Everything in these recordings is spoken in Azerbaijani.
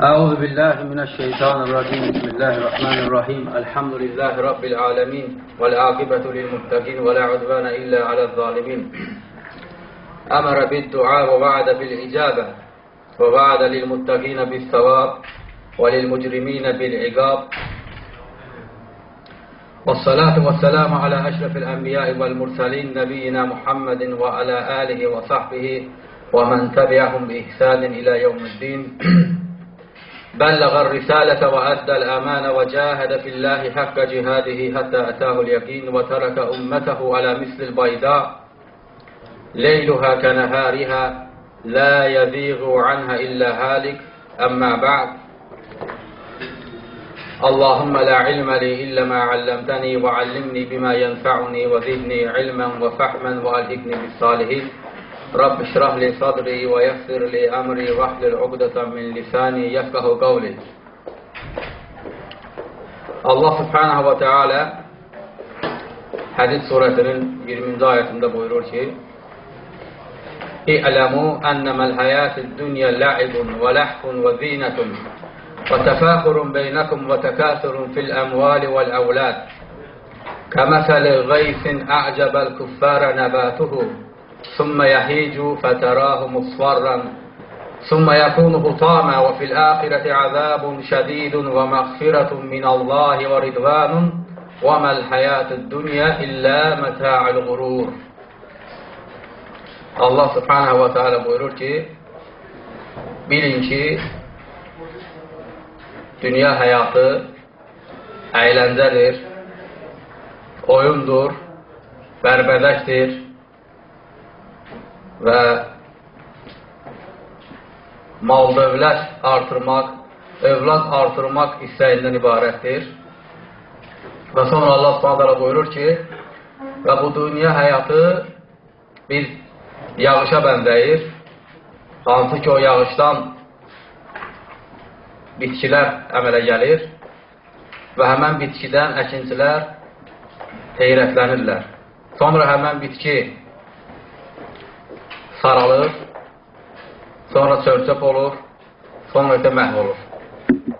أعوذ بالله من الشيطان الرجيم. بسم الله الرحمن الرحيم. الحمد لله رب العالمين والعاقبة للمتقين ولا عدوان إلا على الظالمين. أمر بالدعاء ووعد بالإجابة ووعد للمتقين بالثواب وللمجرمين بالعقاب. والصلاة والسلام على أشرف الأنبياء والمرسلين نبينا محمد وعلى آله وصحبه ومن تبعهم بإحسان إلى يوم الدين. بلغ الرسالة وأدى الأمان وجاهد في الله حق جهاده حتى أتاه اليقين وترك أمته على مثل البيضاء. ليلها كنهارها لا يزيغ عنها إلا هالك. أما بعد اللهم لا علم لي إلا ما علمتني وعلمني بما ينفعني وزدني علما وفهما وألهكني بالصالحين. رب اشرح لي صدري ويسر لي أمري واحلل عقدة من لساني يفقه قولي. الله سبحانه وتعالى حديث سورة 20 آية بيقول شيء. اعلموا أنما الحياة الدنيا لعب ولحف وزينة وتفاخر بينكم وتكاثر في الأموال والأولاد. كمثل غيث أعجب الكفار نباته. ثم يهيج فتراه مصفرا ثم يكون حطاما وفي الآخرة عذاب شديد ومغفرة من الله ورضوان وما الحياة الدنيا إلا متاع الغرور Allah subhanahu wa ta'ala buyurur ki bilin ki dünya həyatı əyləncədir, oyundur, bərbədəkdir, və mal dövlət artırmaq, övlad artırmaq istəyindən ibarətdir. Və sonra Allah subhanətələ buyurur ki, və bu dünya həyatı bir yağışa bəndəyir, hansı ki o yağışdan bitkilər əmələ gəlir və həmən bitkidən əkincilər heyrətlənirlər. Sonra həmən bitki saralır, sonra çörçöp olur, sonra isə məhv olur.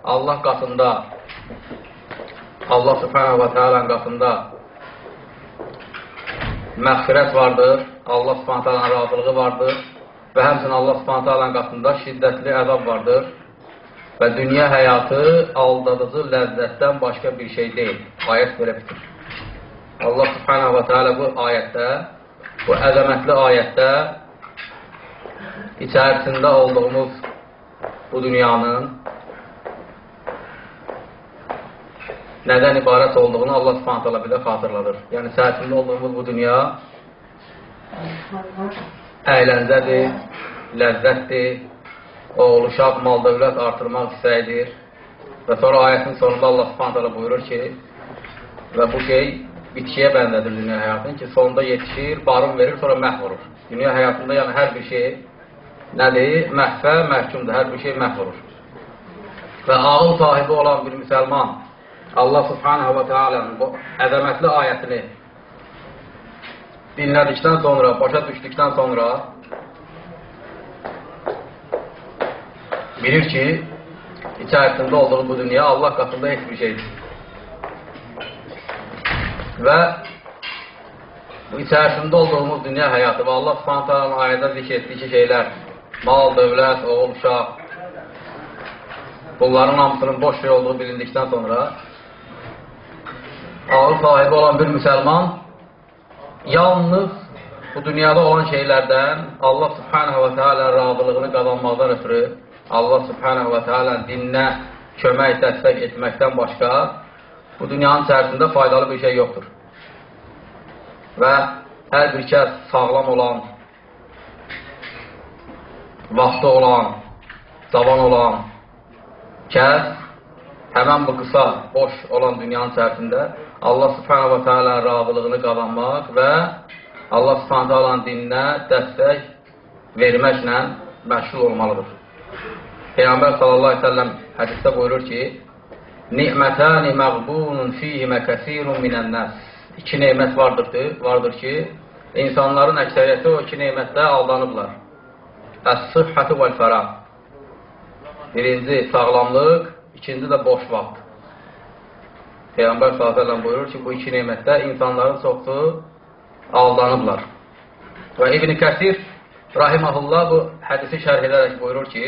Allah qatında, Allah subhanahu wa ta'ala qatında məğfirət vardır, Allah subhanahu ta'ala razılığı vardır və həmçinin Allah subhanahu ta'ala qatında şiddətli əzab vardır və dünya həyatı aldadıcı ləzzətdən başqa bir şey deyil. Ayət belə bitir. Allah subhanahu wa ta'ala bu ayətdə, bu əzəmətli ayətdə içərisində olduğumuz bu dünyanın nədən ibarət olduğunu Allah subhanət hala bilə xatırladır. Yəni, içərisində olduğumuz bu dünya əyləncədir, ləzzətdir, oğul, uşaq, mal, dövlət artırmaq istəyidir. Və sonra ayətin sonunda Allah subhanət hala buyurur ki, və bu şey bitkiyə bəndədir dünya həyatının ki, sonunda yetişir, barın verir, sonra məhv olur. Dünya həyatında yəni hər bir şey nədir? Məhvə məhkumdur, hər bir şey məhv olur. Və ağıl sahibi olan bir müsəlman Allah subhanahu wa ta'alanın bu əzəmətli ayətini dinlədikdən sonra, başa düşdükdən sonra bilir ki, içərisində olduğu bu dünya Allah qatında heç bir şeydir. Və bu içərisində olduğumuz dünya həyatı və Allah subhanahu ta'alanın ayədə zikr etdiyi şeylər mal, dövlət, oğul, uşaq bunların hamısının boş şey olduğu bilindikdən sonra ağır sahibi olan bir müsəlman yalnız bu dünyada olan şeylərdən Allah subhanahu və teala razılığını qazanmaqdan ötürü Allah subhanahu və teala dininə kömək, dəstək etməkdən başqa bu dünyanın içərisində faydalı bir şey yoxdur. Və hər bir kəs sağlam olan, vaxtı olan, cavan olan kəs həmən bu qısa, boş olan dünyanın içərisində Allah subhanahu wa ta'ala razılığını qazanmaq və Allah subhanahu wa ta'ala dininə dəstək verməklə məşğul olmalıdır. Peyğəmbər sallallahu aleyhi ve sellem hədisdə buyurur ki, Ni'mətəni məqbunun fihimə kəsirun minənnəs. İki neymət vardır, vardır ki, insanların əksəriyyəti o iki neymətdə aldanıblar. Əs-sıhhəti vəl-fərah. Birinci, sağlamlıq, ikinci də boş vaxt. Peyğəmbər s.ə.v buyurur ki, bu iki nemətdə insanların çoxsu aldanıblar. Və İbn-i Kəsir rahiməhullah bu hədisi şərh edərək buyurur ki,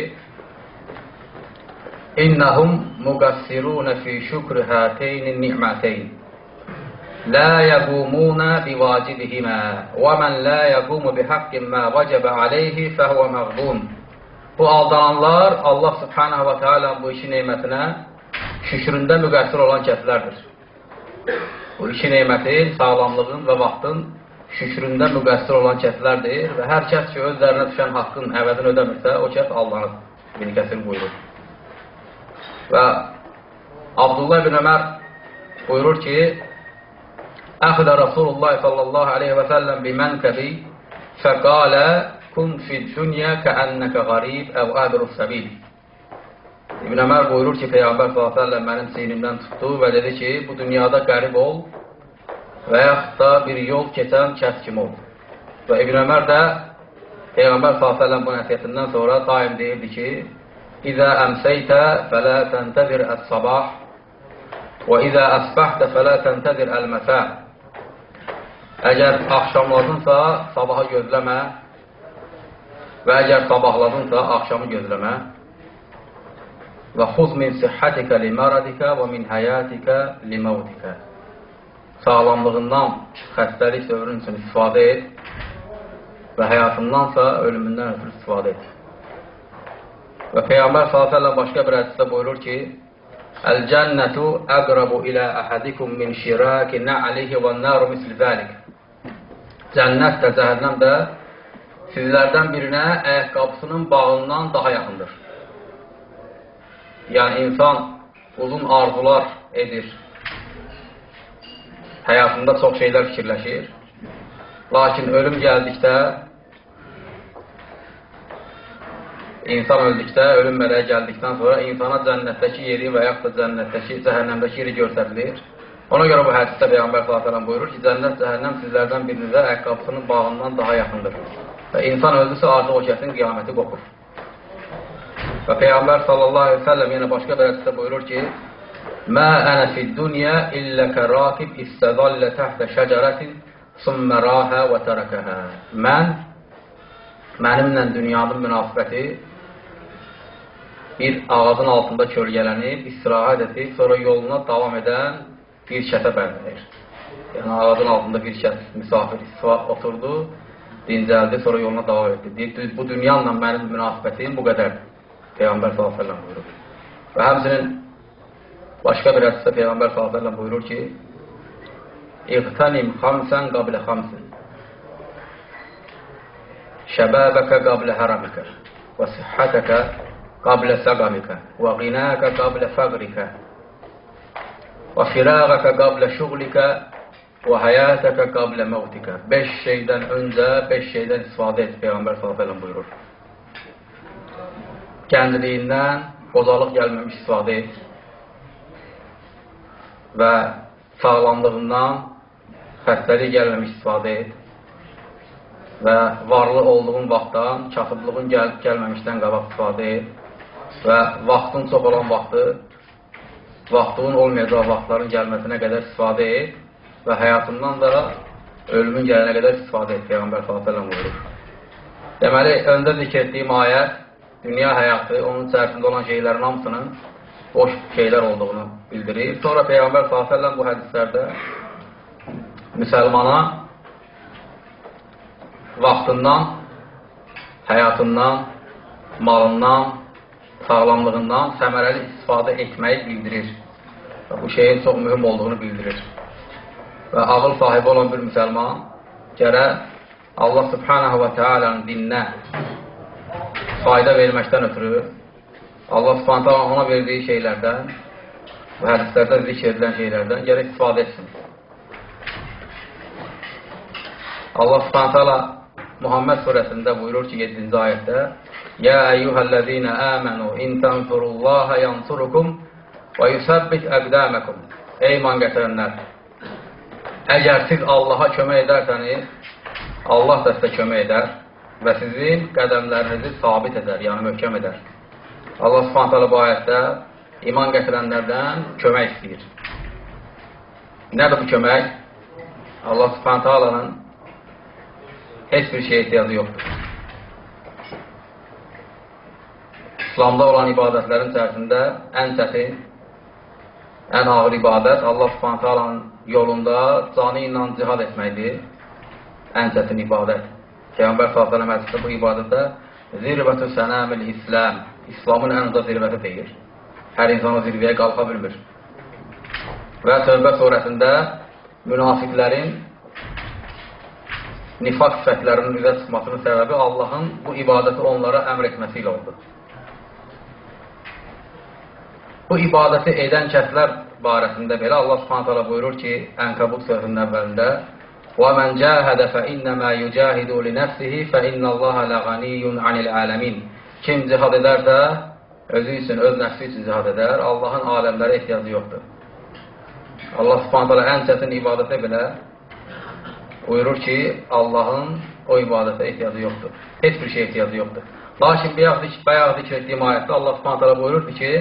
İnnəhum müqəssirunə fi şükr həteynin ni'mətəyn. Yəqumuna bivacibihimə və mən la yəqumu bihaqqin mə vəcəbə aleyhi fəhvə məğbun. Bu aldananlar Allah subhanahu və teala bu iki neymətinə şükründə müqəssir olan kəslərdir. Bu iki neymətin, sağlamlığın və vaxtın şükründə müqəssir olan kəslərdir və hər kəs ki, özlərinə düşən haqqın əvəzini ödəmirsə, o kəs aldanır. İbn Kəsir buyurur. Və Abdullah ibn Ömər buyurur ki, Əxdə Rasulullah sallallahu aleyhi və səlləm bimənkəbi fəqalə kun fid dünya kəənnəkə qarib əv əbirus səbil. İbn Ömər buyurur ki, Peyğəmbər s.ə.v mənim sinimdən tutdu və dedi ki, bu dünyada qərib ol və yaxud da bir yol keçən kəs kimi ol. Və İbn Ömər də Peyğəmbər s.ə.v bu nəsiyyətindən sonra daim deyirdi ki, İzə əmsəytə fələ təntəzir əs-sabah və izə əsbəhtə fələ təntəzir əl-məsə Əgər axşamladınsa, sabaha gözləmə və əgər sabahladınsa, axşamı gözləmə və xuz min sihhatikə li maradikə və min həyatikə li mevtikə. Sağlamlığından xəstəlik dövrün üçün istifadə et və həyatındansa ölümündən ötürü istifadə et. Və Peyğəmbər s.ə.v başqa bir hədisdə buyurur ki, Əl-cənnətu əqrabu ilə əhədikum min şiraki nə'alihi və nəru misli zəlik. Cənnət də, cəhənnəm də sizlərdən birinə ayaqqabısının bağından daha yaxındır. Yəni, insan uzun arzular edir, həyatında çox şeylər fikirləşir. Lakin ölüm gəldikdə, insan öldükdə, ölüm mələyə gəldikdən sonra insana cənnətdəki yeri və yaxud da cənnətdəki, cəhənnəmdəki yeri göstərilir. Ona görə bu hədisdə Peyğəmbər s.ə.v buyurur ki, cənnət, cəhənnəm sizlərdən birinizə əqqabısının bağından daha yaxındır. Və insan öldüsə artıq o kəsin qiyaməti qopur. Və Peyğəmbər sellem yenə başqa bir hədisdə buyurur ki, Mə ənə fid-dünya illə kərakib istədallə təhtə şəcərətin sümmə rahə və tərəkəhə. Mən, mənimlə dünyanın münasibəti bir ağacın altında kölgələnib, istirahət edib, sonra yoluna davam edən bir kəsə bənzəyir. Yəni, ağacın altında bir kəs misafir oturdu, dincəldi, sonra yoluna davam etdi. Deyir, bu dünyanla mənim münasibətim bu qədərdir. Peyğəmbər s.ə.v buyurur. Və həmsinin başqa bir hədisdə Peyğəmbər s.ə.v buyurur ki, İqtanim xamsən qablə xamsin şəbəbəkə qablə hərəməkə və sihhətəkə qablə səqamikə və qinəkə qablə fəqrikə firağəkə qablə şuğlikə və həyətəkə qablə məvtikə. Beş şeydən öncə, beş şeydən istifadə et, Peyğəmbər s.ə.v buyurur. Gəncliyindən qocalıq gəlməmiş istifadə et və sağlamlığından xəstəlik gəlməmiş istifadə et və varlı olduğun vaxtdan, kasıblığın gəl gəlməmişdən qabaq istifadə et və vaxtın çox olan vaxtı, vaxtının olmayacaq vaxtların gəlməsinə qədər istifadə et və həyatından da ölümün gələnə qədər istifadə et, Peyğəmbər s.ə.v buyurur. Deməli, öndə zikr etdiyim ayət dünya həyatı, onun içərisində olan şeylərin hamısının boş şeylər olduğunu bildirir. Sonra Peyğəmbər s.ə.v bu hədislərdə müsəlmana vaxtından, həyatından, malından, sağlamlığından səmərəli istifadə etməyi bildirir. Və bu şeyin çox mühüm olduğunu bildirir. Və ağıl sahibi olan bir müsəlman gərək Allah subhanahu və teala'nın dininə fayda verməkdən ötürü Allah subhanətə ona verdiyi şeylərdən və hədislərdə zikr edilən şeylərdən gərək istifadə etsin. Allah subhanətə Muhammed surəsində buyurur ki, 7-ci ayətdə Yə əyyuhəl-ləzīnə əmənu in tənsurullaha yansurukum və yusəbbit əqdəməkum Ey iman gətirənlər! Əgər siz Allaha kömək edərsəniz, Allah da sizə kömək edər və sizin qədəmlərinizi sabit edər, yəni möhkəm edər. Allah subhanət hələ bu ayətdə iman gətirənlərdən kömək istəyir. Nədir bu kömək? Allah subhanət hələnin heç bir şey ehtiyacı yoxdur. İslamda olan ibadətlərin içərisində ən çətin, ən ağır ibadət Allah subhanət hələnin yolunda canı ilə cihad etməkdir. Ən çətin ibadət. Peyğəmbər s.ə.v hədisdə bu ibadətdə zirvətü sənəmil İslam, İslamın ən uca zirvəti deyir. Hər insan o zirvəyə qalxa bilmir. Və Tövbə surəsində münafiqlərin nifaq sifətlərinin üzə çıxmasının səbəbi Allahın bu ibadəti onlara əmr etməsi ilə oldu. Bu ibadəti edən kəslər barəsində belə Allah subhanət buyurur ki, Ənkabut sözünün əvvəlində وَمَنْ جَاهَدَ فَإِنَّمَا يُجَاهِدُ لِنَفْسِهِ فَإِنَّ اللَّهَ لَغَنِيٌّ عَنِ الْعَالَمِينَ Kim cihad edərsə, özü üçün, öz nəfsi üçün cihad edər, Allahın aləmlərə ehtiyacı yoxdur. Allah subhanətələ ən çətin ibadətə belə buyurur ki, Allahın o ibadətə ehtiyacı yoxdur. Heç bir şey ehtiyacı yoxdur. Lakin bayaq zikr etdiyim ayətdə Allah subhanətələ buyururdu ki,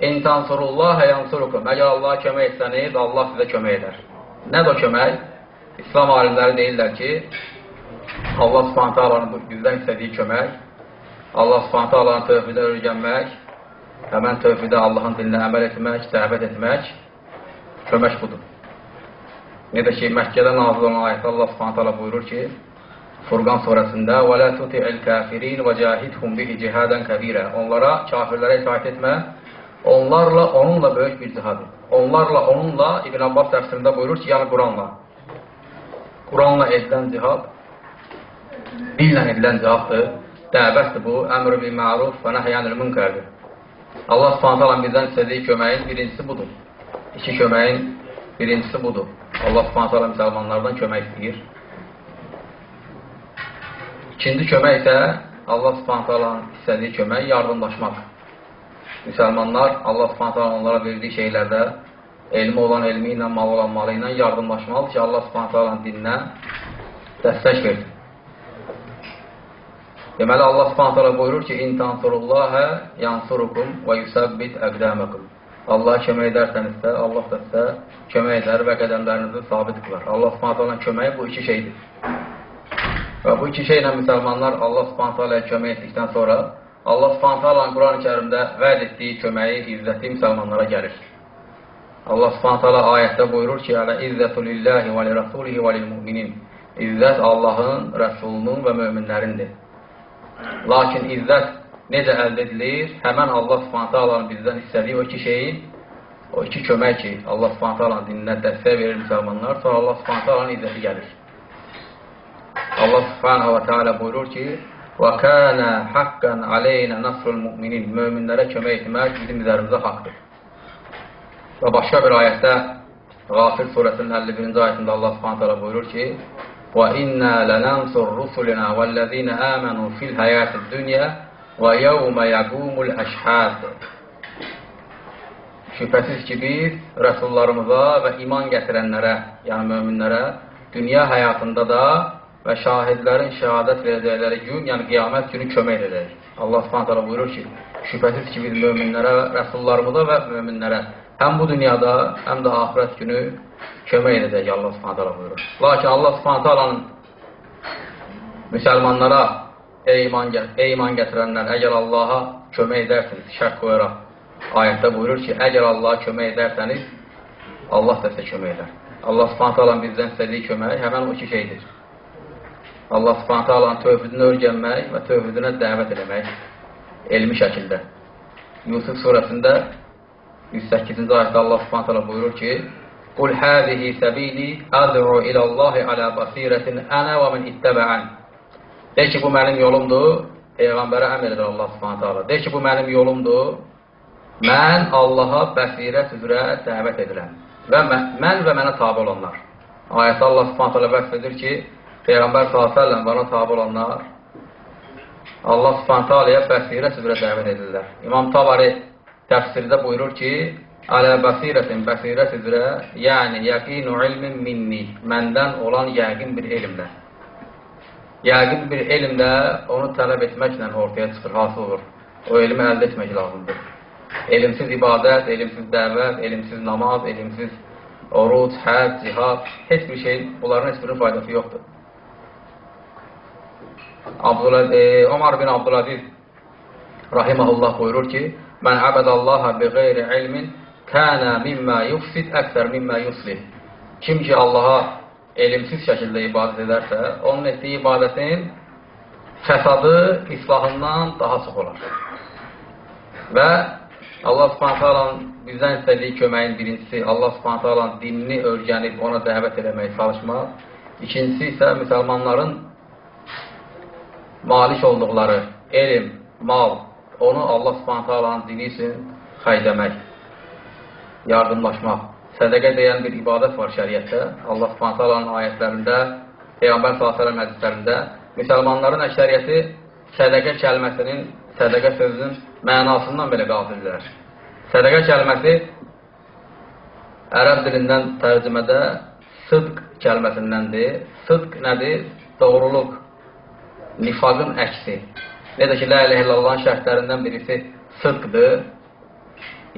İn tansurullaha yansurukum. Əgər Allah kömək etsəniz, Allah sizə kömək edər. Nədir o kömək? İslam alimləri deyirlər ki, Allah subhanətə alanın bizdən istədiyi kömək, Allah subhanətə alanın tövhidə öyrənmək, həmən tövhidə Allahın dilinə əməl etmək, dəvət etmək, kömək budur. Necə ki, Məkkədə nazil olan ayətdə Allah Subhanahu taala buyurur ki, Furqan surəsində: "Və la tuti'il kafirin və cahidhum bihi cihadan kabira." Onlara, kafirlərə itaat etmə. Onlarla onunla böyük bir cihad. Onlarla onunla İbn Abbas təfsirində buyurur ki, yəni Quranla. Quranla edilən cihad dillə edilən cihaddır. Dəvətdir bu, əmr bil məruf və nəhyanil münkərdir. Allah Subhanahu taala bizdən istədiyi köməyin birincisi budur. İki köməyin birincisi budur. Allah subhanət hala müsəlmanlardan kömək istəyir. İkinci kömək isə Allah subhanət halanın istədiyi kömək yardımlaşmaq. Müsəlmanlar Allah subhanət hala onlara verdiyi şeylərdə elmi olan elmi ilə, mal olan malı ilə yardımlaşmalıdır ki, Allah subhanətə alanın dininə dəstək versin. Deməli, Allah subhanətə alə buyurur ki, İn tansurullahə yansurukum və yüsəbbit əqdəməkum. Allah kömək edərsənizsə, Allah da sizə kömək edər və qədəmlərinizi sabit qılar. Allah alənin köməyi bu iki şeydir. Və bu iki şeylə müsəlmanlar Allah subhanətə aləyə kömək etdikdən sonra Allah subhanətə alənin Quran-ı kərimdə vəd etdiyi köməyi, izzəti müsəlmanlara gəlir. Allah subhanət hala ayətdə buyurur ki, Ələ izzətu lillahi və li rəsulihi və lil müminin. İzzət Allahın, Rəsulunun və möminlərindir. Lakin izzət necə əldə edilir? Həmən Allah subhanət halanın bizdən istədiyi o iki şeyi, o iki kömək ki, Allah subhanət halanın dininə dəstək verir müsəlmanlar, sonra Allah subhanət halanın izzəti gəlir. Allah subhanət və teala buyurur ki, Və kənə haqqən aleynə nasrul müminin. Möminlərə kömək etmək bizim üzərimizə haqdır. Və başqa bir ayətdə Qafir surəsinin 51-ci ayətində Allah Subhanahu taala buyurur ki: "Və inna lanansur rusulana vallazina amanu fil hayatid dunya və yawma yaqumul ashhad." Şübhəsiz ki, biz rəsullarımıza və iman gətirənlərə, yəni möminlərə dünya həyatında da və şahidlərin şəhadət verəcəkləri gün, yəni qiyamət günü kömək edəcək. Allah Subhanahu taala buyurur ki: "Şübhəsiz ki, biz möminlərə, rəsullarımıza və möminlərə həm bu dünyada, həm də axirət günü kömək edəcək Allah subhanət hala buyurur. Lakin Allah subhanət halanın müsəlmanlara ey iman, ey iman gətirənlər, əgər Allaha kömək edərsiniz, şərt qoyaraq ayətdə buyurur ki, əgər Allaha kömək edərsəniz, Allah da sizə kömək edər. Allah subhanət halanın bizdən istədiyi kömək həmən o iki şeydir. Allah subhanət halanın tövhidini örgənmək və tövhidinə dəvət eləmək elmi şəkildə. Yusuf surəsində 108-ci ayətdə Allah Subhanahu taala buyurur ki: "Qul hadihi sabili ad'u ila Allah ala basiratin ana və men ittaba'an." De ki, bu mənim yolumdur. Peyğəmbərə əmr edir Allah Subhanahu taala. De ki, bu mənim yolumdur. Mən Allaha bəsirət üzrə dəvət edirəm və mən və mənə tabe olanlar. Ayətdə Allah Subhanahu taala vəsf edir ki, Peyğəmbər və ona tabe olanlar Allah Subhanahu taalaya bəsirət üzrə dəvət edirlər. İmam Tabari təfsirdə buyurur ki, Alə bəsirətin, bəsirət üzrə, yəni yəqinu ilmin minni, məndən olan yəqin bir elmlə. Yəqin bir elmlə onu tələb etməklə ortaya çıxır, hasıl olur. o elmi əldə etmək lazımdır. Elmsiz ibadət, elmsiz dəvət, elmsiz namaz, elmsiz oruc, həd, cihad, heç bir şey, bunların heç birinin faydası yoxdur. Abdullah, e, Omar bin Abdülaziz rahiməhullah buyurur ki, Mən əbədallaha bi qeyri ilmin kənə mimmə yufsid əksər mimmə yuslih. Kim ki Allaha elmsiz şəkildə ibadət edərsə, onun etdiyi ibadətin fəsadı islahından daha çox olar. Və Allah subhanət bizdən istədiyi köməyin birincisi, Allah subhanət dinini örgənib ona dəvət eləməyə çalışmaq. İkincisi isə müsəlmanların malik olduqları elm, mal, onu Allah subhanət dini üçün xəydəmək, yardımlaşmaq. Sədəqə deyən bir ibadət var şəriətdə. Allah subhanət ayətlərində, Peyğəmbər s.ə.v hədislərində müsəlmanların əksəriyyəti sədəqə kəlməsinin, sədəqə sözünün mənasından belə qafildirlər. Sədəqə kəlməsi ərəb dilindən tərcümədə sıdq kəlməsindəndir. Sıdq nədir? Doğruluq, nifaqın əksi. Necə ki, la ilə illallahın şərtlərindən birisi sıdqdır,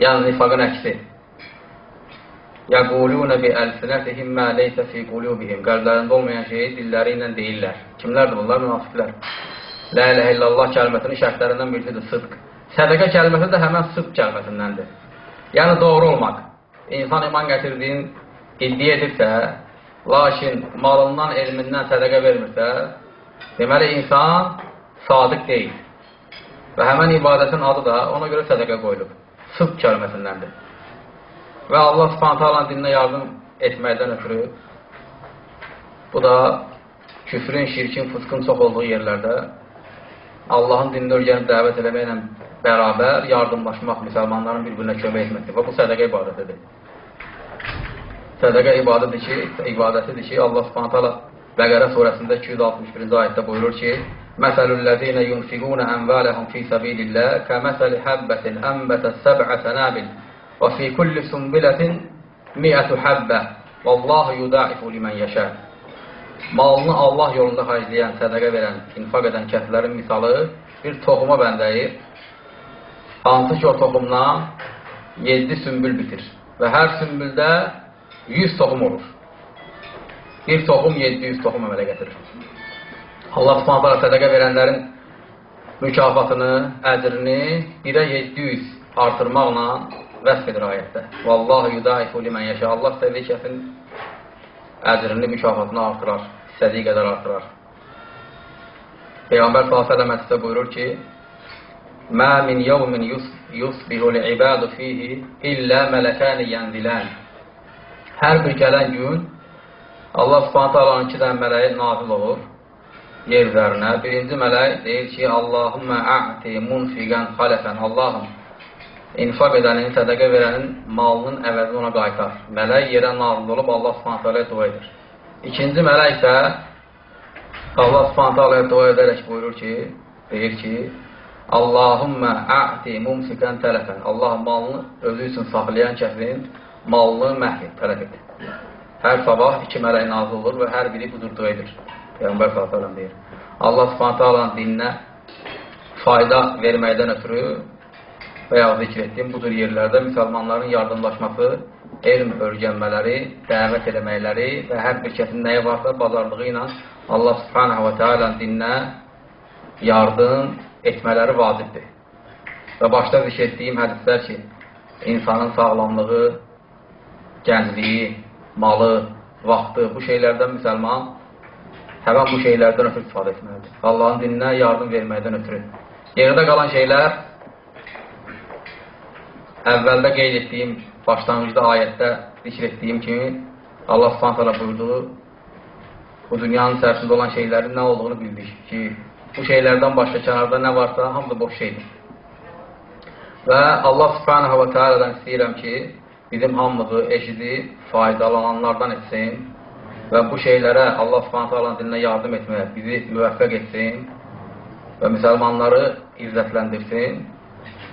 yəni nifaqın əksi. Yəqulunə bi əlsinətihim mə leysə fi qulubihim. Qəlblərində olmayan şeyi dilləri ilə deyirlər. Kimlərdir bunlar? Münafiqlər. La ilə illallah kəlməsinin şərtlərindən birisidir sıdq. Sədəqə kəlməsi də həmən sıdq kəlməsindəndir. Yəni, doğru olmaq. İnsan iman gətirdiyin iddia edirsə, lakin malından, elmindən sədəqə vermirsə, deməli, insan sadiq deyil. Və həmən ibadətin adı da ona görə sədəqə qoyulub. Sıdq kəlməsindəndir. Və Allah subhanətə dininə yardım etməkdən ötürü bu da küfrün, şirkin, fıskın çox olduğu yerlərdə Allahın dinini öyrənib dəvət eləməklə bərabər yardımlaşmaq, müsəlmanların bir-birinə kömək etməkdir. Və bu sədəqə ibadətidir. Sədəqə ibadətidir ki, ibadətidir ki, Allah Subhanahu taala Bəqərə surəsində 261-ci ayətdə buyurur ki: "Məsəlul-ləzīnə yunfiquna əmvaləhum fi sabilillah kəməsəli habbatin anbatat sab'a sanabil fi kulli sunbilatin mi'atu habbə vallahu yudaifu limen yasha." malını Allah yolunda xərcləyən, sədəqə verən, infaq edən kəslərin misalı bir toxuma bəndəyir. Hansı ki, o toxumdan 7 sümbül bitir və hər sümbüldə 100 toxum olur. Bir toxum 700 toxum əmələ gətirir. Allah subhanətə sədəqə verənlərin mükafatını, əcrini 1-ə 700 artırmaqla vəsf edir ayətdə. Vallahu yudaifu limən yəşə. Allah istədiyi kəsin əcrini, mükafatını artırar, istədiyi qədər artırar. Peyğəmbər s.ə.v hədisdə buyurur ki, Mə min yevmin yusbihu l-ibadu fihi illə mələkəni yənzilən. Hər bir gələn gün Allah alanın iki dən mələyi nazil olur yer üzərinə. Birinci mələk deyir ki, Allahümmə ə'ti munfiqən xaləfən. Allahım, infaq edənin, sədəqə verənin malının əvəzini ona qaytar. Mələk yerə nazil olub Allah subhanətə dua edir. İkinci mələk isə Allah subhanətə dua edərək buyurur ki, deyir ki, Allahümmə ə'ti mumsikən tələfən. Allah malını özü üçün saxlayan kəsin malını məhv et, tələf et. Hər sabah iki mələk nazil olur və hər biri budur dua edir. Peyğəmbər s.ə.v deyir. Allah subhanətə dininə fayda verməkdən ötürü və ya zikr etdiyim budur yerlərdə müsəlmanların yardımlaşması, elm örgənmələri, dəvət eləməkləri və hər bir kəsin nəyə varsa bazarlığı ilə Allah subhanahu və teala dininə yardım etmələri vacibdir. Və başda zikr etdiyim hədislər ki, insanın sağlamlığı, gəncliyi, malı, vaxtı, bu şeylərdən müsəlman həmən bu şeylərdən ötürü istifadə etməlidir. Allahın dininə yardım verməkdən ötürü. Yerdə qalan şeylər əvvəldə qeyd etdiyim, başlanğıcda ayətdə zikr etdiyim kimi Allah subhanətələ buyurduğu bu dünyanın içərisində olan şeylərin nə olduğunu bildik ki, bu şeylərdən başqa kənarda nə varsa, hamısı boş şeydir. Və Allah subhanətə və tealədən istəyirəm ki, bizim hamımızı eşidib, faydalananlardan etsin və bu şeylərə Allah subhanətə dininə yardım etməyə bizi müvəffəq etsin və müsəlmanları izzətləndirsin